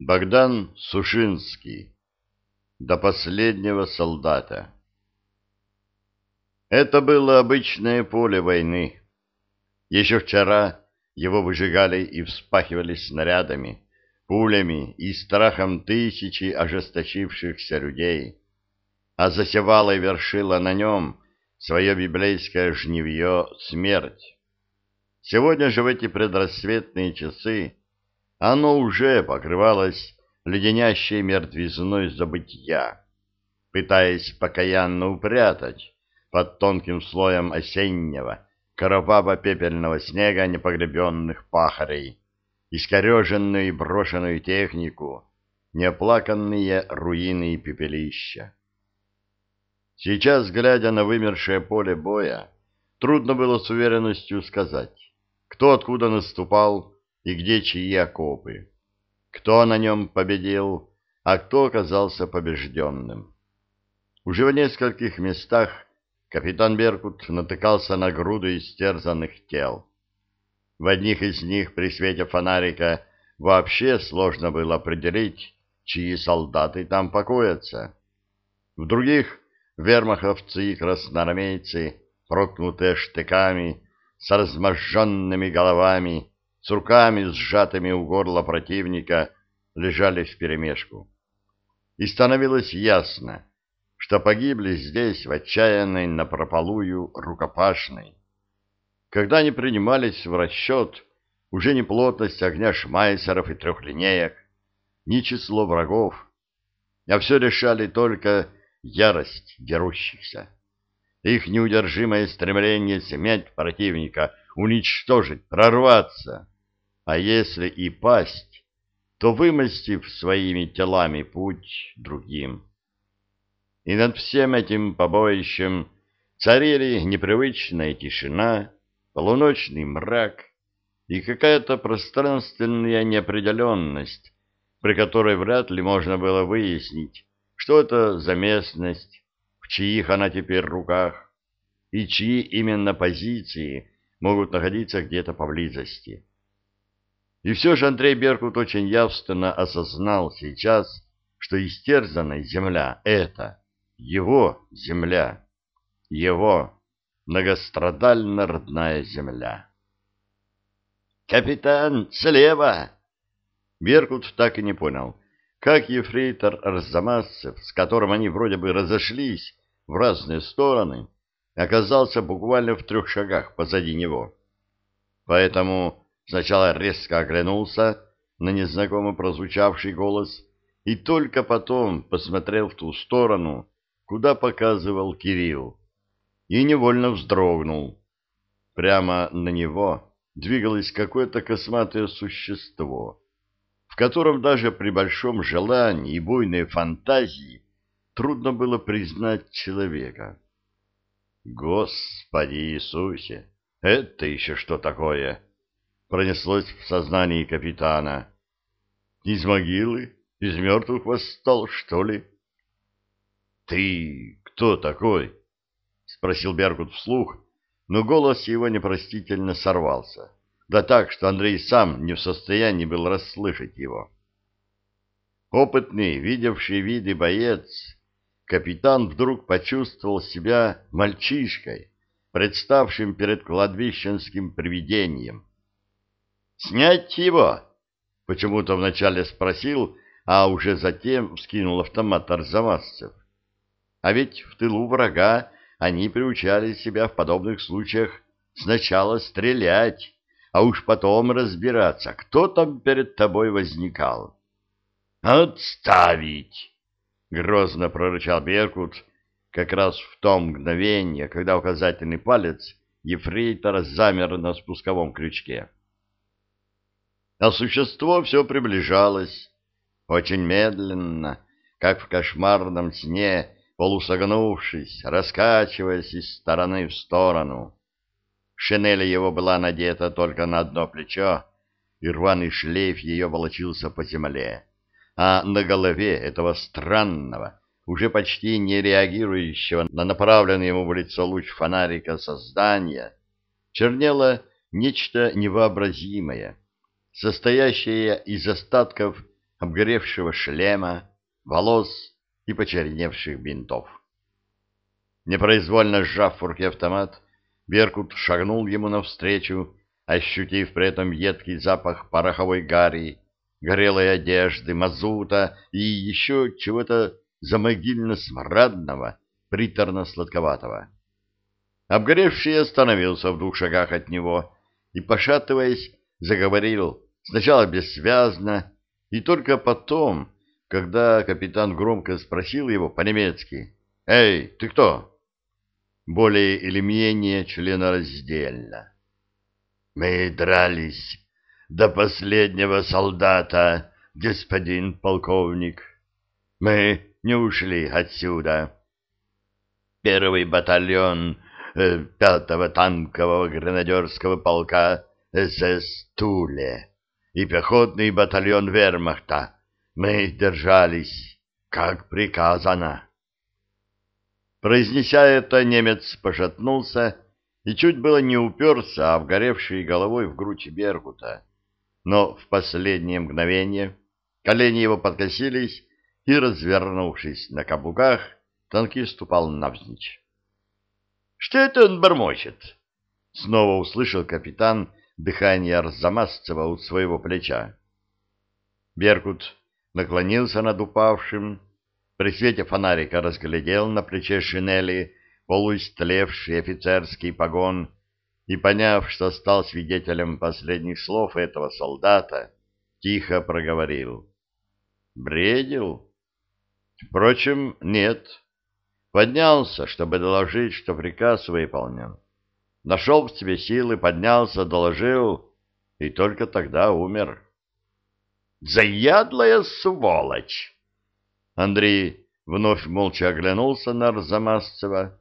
Богдан Сушинский. До последнего солдата. Это было обычное поле войны. Еще вчера его выжигали и вспахивали снарядами, пулями и страхом тысячи ожесточившихся людей, а засевала и вершила на нем свое библейское жневье смерть. Сегодня же в эти предрассветные часы оно уже покрывалось леденящей мертвизной забытия, пытаясь покаянно упрятать под тонким слоем осеннего, кроваво-пепельного снега непогребенных пахарей, искореженную и брошенную технику, неоплаканные руины и пепелища. Сейчас, глядя на вымершее поле боя, трудно было с уверенностью сказать, кто откуда наступал, и где чьи окопы, кто на нем победил, а кто оказался побежденным. Уже в нескольких местах капитан Беркут натыкался на груду истерзанных тел. В одних из них при свете фонарика вообще сложно было определить, чьи солдаты там покоятся. В других вермаховцы и красноармейцы, проткнутые штыками, с разможженными головами, с руками сжатыми у горла противника, лежали вперемешку. И становилось ясно, что погибли здесь в отчаянной напропалую рукопашной. Когда они принимались в расчет, уже не плотность огня шмайсеров и трехлинеек, ни число врагов, а все решали только ярость дерущихся. Их неудержимое стремление смять противника, уничтожить, прорваться — а если и пасть, то вымостив своими телами путь другим. И над всем этим побоищем царили непривычная тишина, полуночный мрак и какая-то пространственная неопределенность, при которой вряд ли можно было выяснить, что это за местность, в чьих она теперь руках, и чьи именно позиции могут находиться где-то поблизости. И все же Андрей Беркут очень явственно осознал сейчас, что истерзанная земля — это его земля, его многострадально родная земля. «Капитан, слева!» Беркут так и не понял, как ефрейтор Арзамасцев, с которым они вроде бы разошлись в разные стороны, оказался буквально в трех шагах позади него. Поэтому Сначала резко оглянулся на незнакомо прозвучавший голос и только потом посмотрел в ту сторону, куда показывал Кирилл, и невольно вздрогнул. Прямо на него двигалось какое-то косматое существо, в котором даже при большом желании и буйной фантазии трудно было признать человека. Господи Иисусе, это еще что такое? Пронеслось в сознании капитана. Из могилы? Из мертвых восстал, что ли? — Ты кто такой? — спросил Беркут вслух, но голос его непростительно сорвался. Да так, что Андрей сам не в состоянии был расслышать его. Опытный, видевший виды боец, капитан вдруг почувствовал себя мальчишкой, представшим перед кладбищенским привидением. «Снять его?» — почему-то вначале спросил, а уже затем вскинул автомат арзамасцев. А ведь в тылу врага они приучали себя в подобных случаях сначала стрелять, а уж потом разбираться, кто там перед тобой возникал. «Отставить!» — грозно прорычал Беркут как раз в том мгновение, когда указательный палец ефрейтора замер на спусковом крючке а существо все приближалось, очень медленно, как в кошмарном сне, полусогнувшись, раскачиваясь из стороны в сторону. Шинель его была надета только на одно плечо, и рваный шлейф ее волочился по земле, а на голове этого странного, уже почти не реагирующего на направленный ему в лицо луч фонарика создания, чернело нечто невообразимое — состоящая из остатков обгоревшего шлема, волос и почерневших бинтов. Непроизвольно сжав в руке автомат, Беркут шагнул ему навстречу, ощутив при этом едкий запах пороховой гари, горелой одежды, мазута и еще чего-то замогильно-смрадного, приторно-сладковатого. Обгоревший остановился в двух шагах от него и, пошатываясь, заговорил сначала бессвязно, и только потом, когда капитан громко спросил его по-немецки «Эй, ты кто?» более или менее членораздельно. Мы дрались до последнего солдата, господин полковник. Мы не ушли отсюда. Первый батальон э, пятого танкового гренадерского полка СС Туле и пехотный батальон вермахта. Мы держались, как приказано. Произнеся это, немец пошатнулся и чуть было не уперся, обгоревшей головой в грудь Бергута. Но в последнее мгновение колени его подкосились, и, развернувшись на каблуках, танкист упал навзничь. — Что это он бормочет? — снова услышал капитан дыхание Арзамасцева у своего плеча. Беркут наклонился над упавшим, при свете фонарика разглядел на плече шинели полуистлевший офицерский погон и, поняв, что стал свидетелем последних слов этого солдата, тихо проговорил. «Бредил?» «Впрочем, нет. Поднялся, чтобы доложить, что приказ выполнен. Нашел в себе силы, поднялся, доложил, и только тогда умер». «Заядлая сволочь!» Андрей вновь молча оглянулся на Арзамасцева,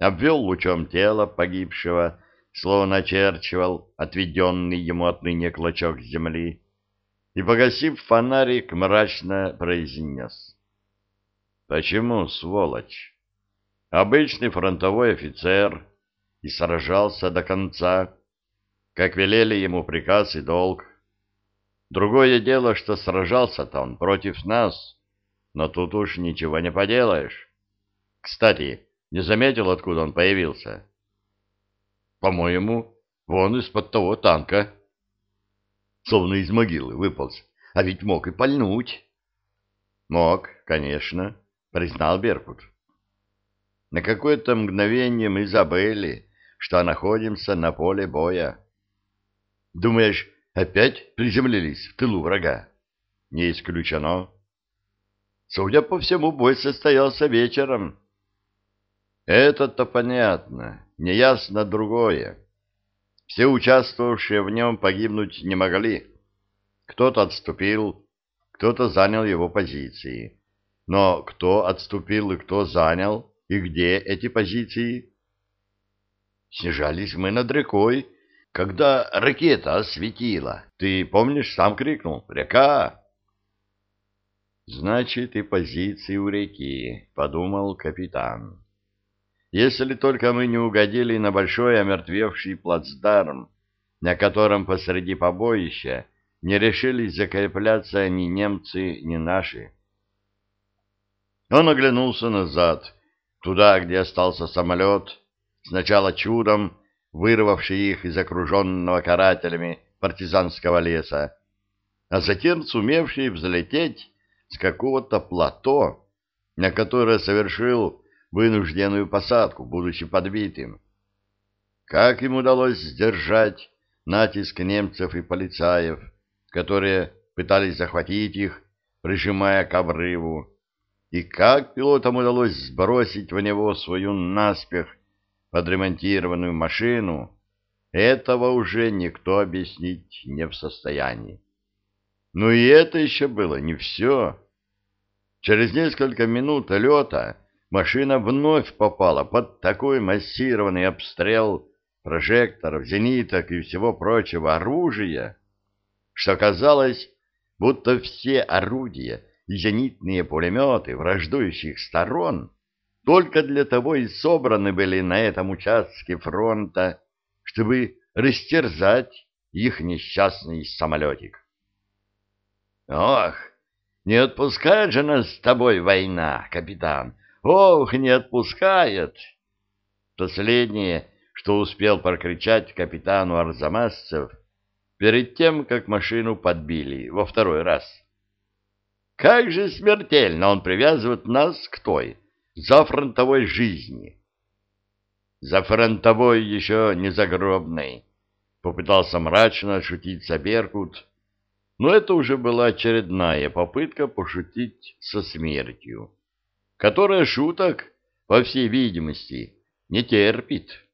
обвел лучом тело погибшего, словно очерчивал отведенный ему отныне клочок земли, и, погасив фонарик, мрачно произнес. «Почему, сволочь? Обычный фронтовой офицер и сражался до конца, как велели ему приказ и долг. Другое дело, что сражался-то он против нас» но тут уж ничего не поделаешь. Кстати, не заметил, откуда он появился? По-моему, вон из-под того танка. Словно из могилы выполз, а ведь мог и пальнуть. Мог, конечно, признал Беркут. На какое-то мгновение мы забыли, что находимся на поле боя. Думаешь, опять приземлились в тылу врага? Не исключено. Судя по всему, бой состоялся вечером. Это-то понятно, неясно другое. Все участвовавшие в нем погибнуть не могли. Кто-то отступил, кто-то занял его позиции. Но кто отступил и кто занял, и где эти позиции? Снижались мы над рекой, когда ракета осветила. Ты помнишь, сам крикнул «Река!» Значит, и позиции у реки, подумал капитан. Если только мы не угодили на большой омертвевший плацдарм, на котором посреди побоища не решились закрепляться ни немцы, ни наши. Он оглянулся назад, туда, где остался самолет, сначала чудом вырвавший их из окруженного карателями партизанского леса, а затем сумевший взлететь с какого-то плато, на которое совершил вынужденную посадку, будучи подбитым. Как им удалось сдержать натиск немцев и полицаев, которые пытались захватить их, прижимая к обрыву, и как пилотам удалось сбросить в него свою наспех подремонтированную машину, этого уже никто объяснить не в состоянии. Но и это еще было не все. Через несколько минут лета машина вновь попала под такой массированный обстрел прожекторов, зениток и всего прочего оружия, что казалось, будто все орудия и зенитные пулеметы враждующих сторон только для того и собраны были на этом участке фронта, чтобы растерзать их несчастный самолетик. Ох, Не отпускает же нас с тобой война, капитан. Ох, не отпускает. Последнее, что успел прокричать капитану Арзамасцев перед тем, как машину подбили во второй раз. Как же смертельно он привязывает нас к той, за фронтовой жизни. За фронтовой еще не загробной, попытался мрачно шутить Беркут, но это уже была очередная попытка пошутить со смертью, которая шуток, по всей видимости, не терпит.